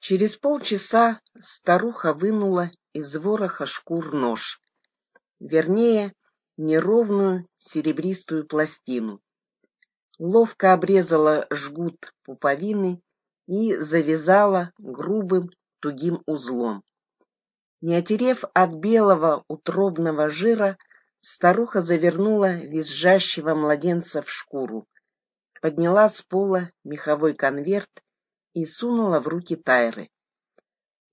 Через полчаса старуха вынула из вороха шкур нож, вернее, неровную серебристую пластину. Ловко обрезала жгут пуповины и завязала грубым тугим узлом. Не отерев от белого утробного жира, старуха завернула визжащего младенца в шкуру, подняла с пола меховой конверт и сунула в руки Тайры.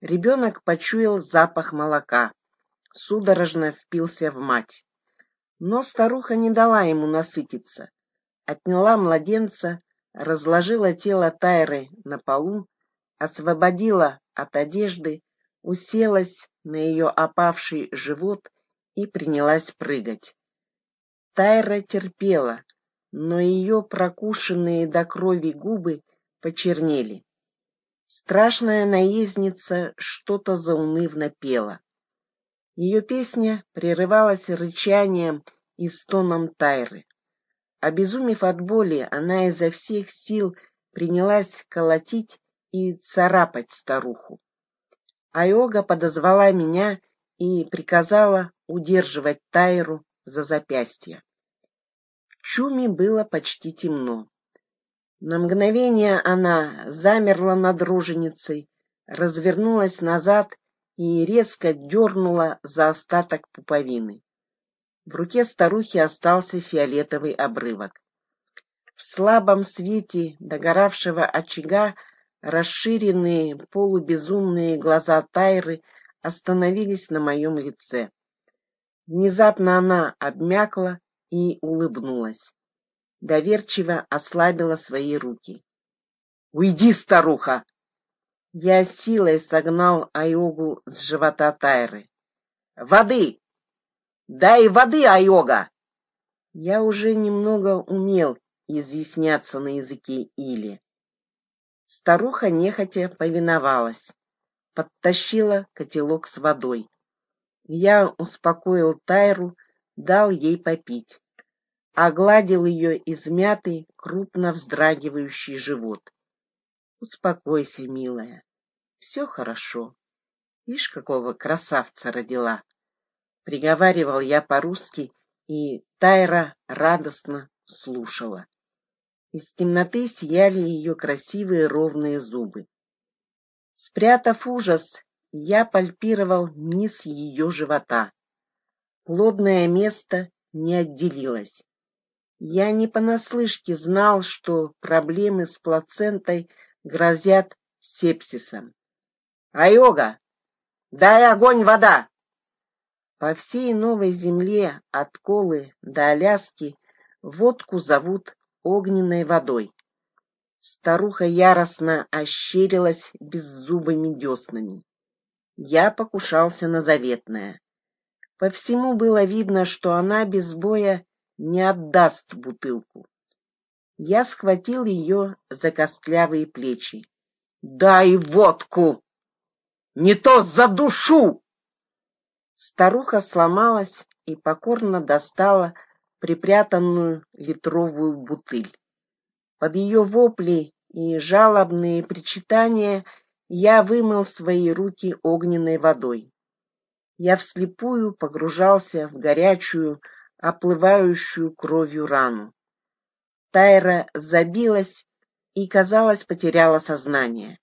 Ребенок почуял запах молока, судорожно впился в мать. Но старуха не дала ему насытиться, отняла младенца, разложила тело Тайры на полу, освободила от одежды, уселась на ее опавший живот и принялась прыгать. Тайра терпела, но ее прокушенные до крови губы почернели. Страшная наездница что-то заунывно пела. Ее песня прерывалась рычанием и стоном Тайры. Обезумев от боли, она изо всех сил принялась колотить и царапать старуху. Айога подозвала меня и приказала удерживать Тайру за запястье. В чуме было почти темно. На мгновение она замерла над роженицей, развернулась назад и резко дернула за остаток пуповины. В руке старухи остался фиолетовый обрывок. В слабом свете догоравшего очага расширенные полубезумные глаза Тайры остановились на моем лице. Внезапно она обмякла и улыбнулась доверчиво ослабила свои руки. «Уйди, старуха!» Я силой согнал Айогу с живота Тайры. «Воды! Дай воды, Айога!» Я уже немного умел изъясняться на языке Или. Старуха нехотя повиновалась, подтащила котелок с водой. Я успокоил Тайру, дал ей попить огладил ее измятый, крупно вздрагивающий живот. Успокойся, милая, все хорошо. Видишь, какого красавца родила. Приговаривал я по-русски, и Тайра радостно слушала. Из темноты сияли ее красивые ровные зубы. Спрятав ужас, я пальпировал низ ее живота. Плодное место не отделилось. Я не понаслышке знал, что проблемы с плацентой грозят сепсисом. «Айога, дай огонь, вода!» По всей новой земле, от Колы до Аляски, водку зовут огненной водой. Старуха яростно ощерилась беззубыми деснами. Я покушался на заветное. По всему было видно, что она без боя не отдаст бутылку. Я схватил ее за костлявые плечи. «Дай водку! Не то за душу!» Старуха сломалась и покорно достала припрятанную литровую бутыль. Под ее вопли и жалобные причитания я вымыл свои руки огненной водой. Я вслепую погружался в горячую, оплывающую кровью рану. Тайра забилась и, казалось, потеряла сознание.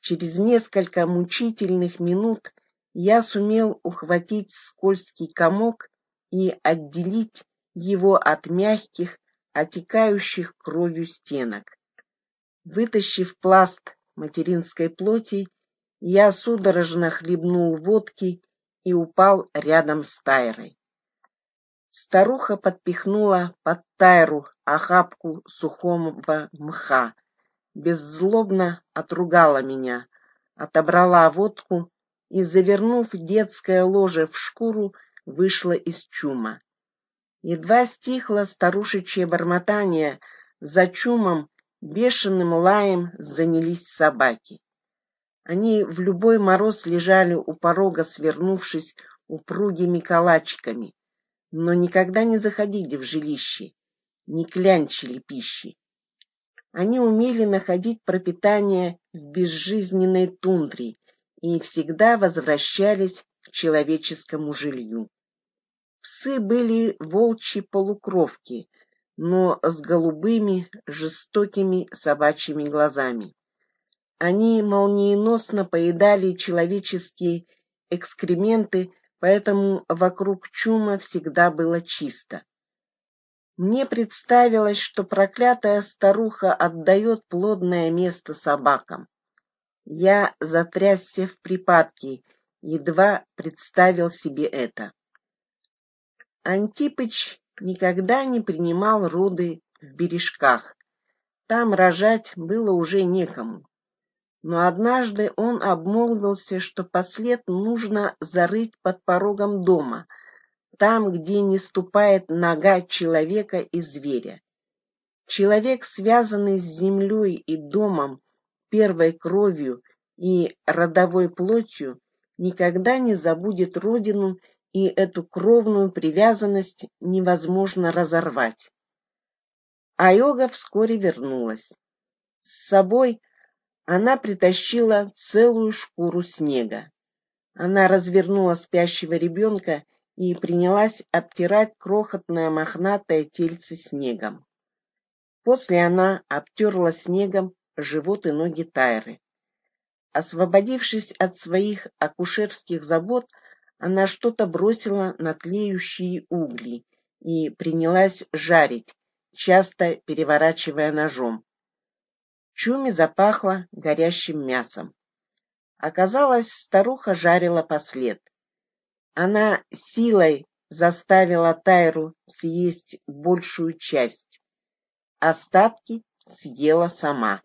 Через несколько мучительных минут я сумел ухватить скользкий комок и отделить его от мягких, отекающих кровью стенок. Вытащив пласт материнской плоти, я судорожно хлебнул водки и упал рядом с Тайрой. Старуха подпихнула под Тайру охапку сухого мха, беззлобно отругала меня, отобрала водку и, завернув детское ложе в шкуру, вышла из чума. Едва стихло старушечье бормотание, за чумом бешеным лаем занялись собаки. Они в любой мороз лежали у порога, свернувшись упругими калачиками но никогда не заходили в жилище, не клянчили пищи. Они умели находить пропитание в безжизненной тундре и всегда возвращались к человеческому жилью. Псы были волчьи полукровки, но с голубыми, жестокими собачьими глазами. Они молниеносно поедали человеческие экскременты, поэтому вокруг чума всегда было чисто. Мне представилось, что проклятая старуха отдает плодное место собакам. Я затрясся в припадке, едва представил себе это. Антипыч никогда не принимал роды в бережках. Там рожать было уже некому. Но однажды он обмолвился, что послед нужно зарыть под порогом дома — там, где не ступает нога человека и зверя. Человек, связанный с землей и домом, первой кровью и родовой плотью, никогда не забудет родину, и эту кровную привязанность невозможно разорвать. А йога вскоре вернулась. С собой она притащила целую шкуру снега. Она развернула спящего ребенка и принялась обтирать крохотное мохнатое тельце снегом. После она обтерла снегом живот и ноги Тайры. Освободившись от своих акушерских забот, она что-то бросила на тлеющие угли и принялась жарить, часто переворачивая ножом. Чуми запахло горящим мясом. Оказалось, старуха жарила послед. Она силой заставила Тайру съесть большую часть. Остатки съела сама.